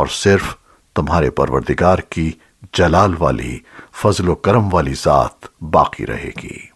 اور صرف تمہارے پروردگار کی جلال والی، فضل و کرم والی ذات باقی رہے گی۔